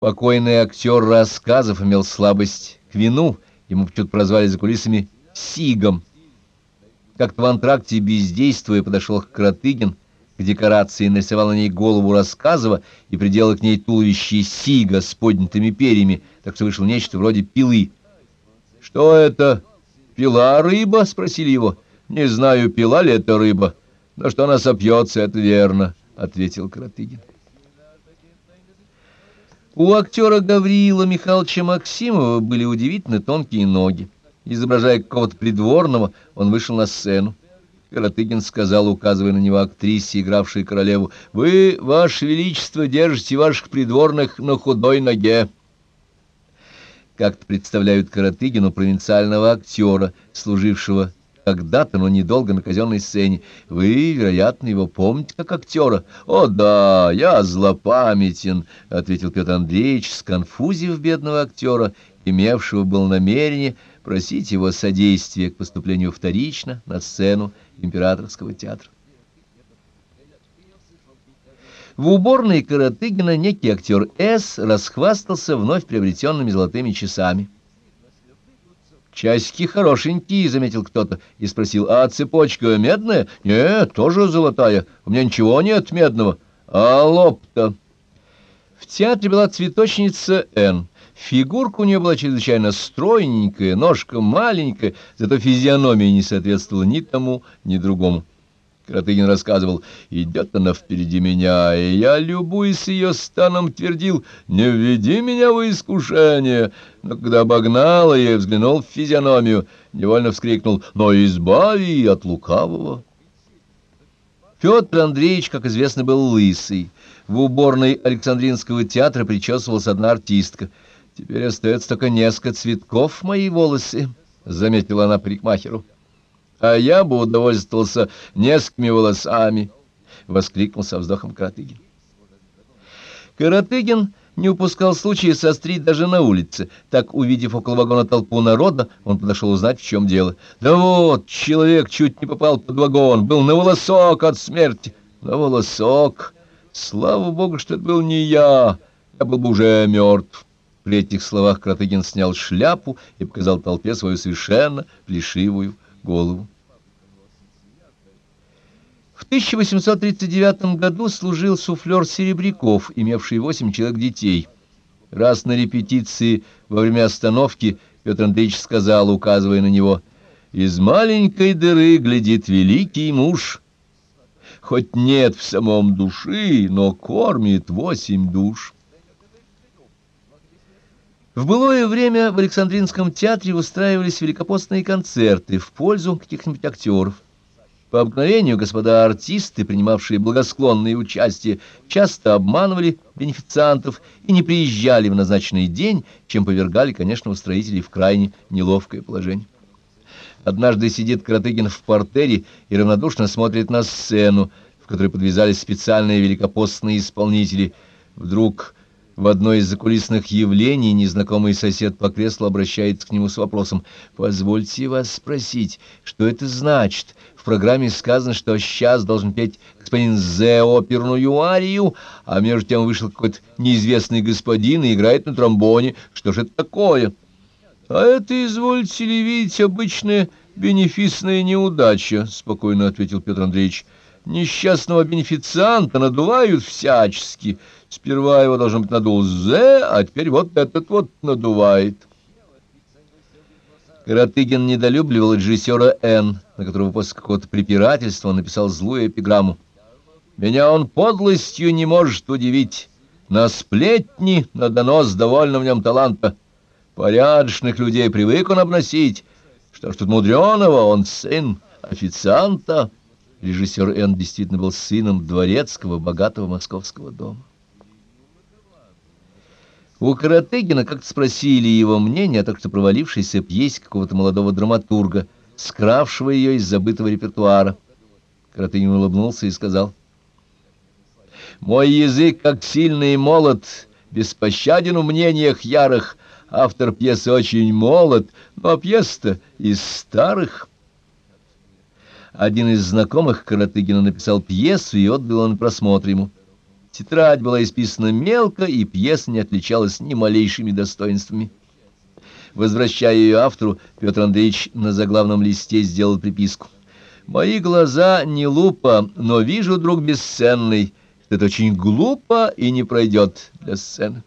Покойный актер рассказов имел слабость к вину, ему почему-то прозвали за кулисами «Сигом». Как-то в антракте, бездействуя, подошел к Каратыгин, к декорации нарисовал на ней голову Рассказова и приделал к ней туловище Сига с поднятыми перьями, так что вышло нечто вроде пилы. «Что это? Пила рыба?» — спросили его. «Не знаю, пила ли это рыба, но что она сопьется, это верно», — ответил Каратыгин. У актера Гавриила Михайловича Максимова были удивительно тонкие ноги. Изображая какого-то придворного, он вышел на сцену. Каратыгин сказал, указывая на него актрисе, игравшей королеву, «Вы, ваше величество, держите ваших придворных на худой ноге». Как-то представляют Каратыгину провинциального актера, служившего когда-то, но недолго на казенной сцене. Вы, вероятно, его помните как актера? — О, да, я злопамятен, — ответил Петр Андреевич, сконфузив бедного актера, имевшего был намерение просить его содействия к поступлению вторично на сцену императорского театра. В уборной Каратыгина некий актер С. расхвастался вновь приобретенными золотыми часами. «Часики хорошенькие», — заметил кто-то и спросил, «а цепочка медная?» «Нет, тоже золотая. У меня ничего нет медного. А лоб-то?» В театре была цветочница Н. Фигурка у нее была чрезвычайно стройненькая, ножка маленькая, зато физиономия не соответствовала ни тому, ни другому. Каратыгин рассказывал, идет она впереди меня, и я, любуясь ее станом, твердил, не введи меня в искушение. Но когда обогнал ее и взглянул в физиономию, невольно вскрикнул, но избави от лукавого. Петр Андреевич, как известно, был лысый. В уборной Александринского театра причесывалась одна артистка. «Теперь остается только несколько цветков мои волосы», — заметила она парикмахеру а я бы удовольствовался несколькими волосами, — воскликнул со вздохом Каратыгин. Каратыгин не упускал случая сострить даже на улице. Так, увидев около вагона толпу народа, он подошел узнать, в чем дело. «Да вот, человек чуть не попал под вагон, был на волосок от смерти». «На волосок? Слава богу, что это был не я, я был бы уже мертв». При этих словах Каратыгин снял шляпу и показал толпе свою совершенно плешивую голову. В 1839 году служил суфлер Серебряков, имевший восемь человек детей. Раз на репетиции во время остановки Петр Андреевич сказал, указывая на него, «Из маленькой дыры глядит великий муж, хоть нет в самом души, но кормит восемь душ». В былое время в Александринском театре устраивались великопостные концерты в пользу каких-нибудь актеров. По обыкновению господа артисты, принимавшие благосклонное участие, часто обманывали бенефициантов и не приезжали в назначенный день, чем повергали, конечно, устроителей в крайне неловкое положение. Однажды сидит Каратыгин в портере и равнодушно смотрит на сцену, в которой подвязались специальные великопостные исполнители. Вдруг в одно из закулисных явлений незнакомый сосед по креслу обращается к нему с вопросом «Позвольте вас спросить, что это значит? В программе сказано, что сейчас должен петь господин Зе оперную арию, а между тем вышел какой-то неизвестный господин и играет на тромбоне. Что же это такое?» «А это, извольте ли видеть, обычная бенефисная неудача», — спокойно ответил Петр Андреевич. «Несчастного бенефицианта надувают всячески». Сперва его должен быть надул З, а теперь вот этот вот надувает. Каратыгин недолюбливал режиссера Н, на которого после какого-то препирательства написал злую эпиграмму. «Меня он подлостью не может удивить. На сплетни, на донос довольно в нем таланта. Порядочных людей привык он обносить. Что ж тут мудреного, он сын официанта». Режиссер Н действительно был сыном дворецкого богатого московского дома. У Каратыгина как-то спросили его мнение о так что провалившейся пьесе какого-то молодого драматурга, скравшего ее из забытого репертуара. Каратыгин улыбнулся и сказал, «Мой язык, как сильный молот, беспощаден в мнениях ярых. Автор пьесы очень молод, но пьеса-то из старых». Один из знакомых Каратыгина написал пьесу и отдал он просмотр ему. Тетрадь была исписана мелко, и пьеса не отличалась ни малейшими достоинствами. Возвращая ее автору, Петр Андреевич на заглавном листе сделал приписку. «Мои глаза не лупа, но вижу, друг бесценный, это очень глупо и не пройдет для сцены».